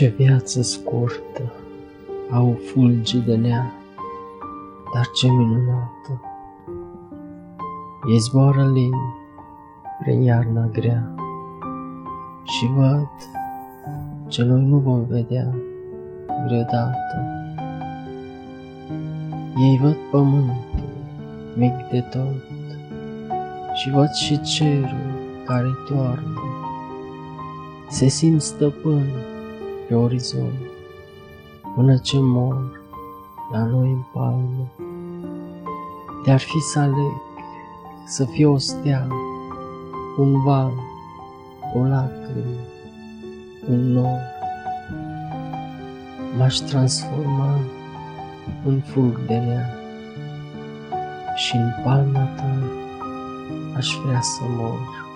Ce viață scurtă au fulgi de nea, dar ce minunată! Ei zboară lin prin iarna grea și văd ce noi nu vom vedea vreodată. Ei văd pământul mic de tot și văd și cerul care toarnă. Se simt stăpân pe orizont până ce mor la noi în palmă. De-ar fi să aleg să fie o stea, un val, o lacrimă, un nor. M-aș transforma în fulg de nea și în palma ta aș vrea să mor.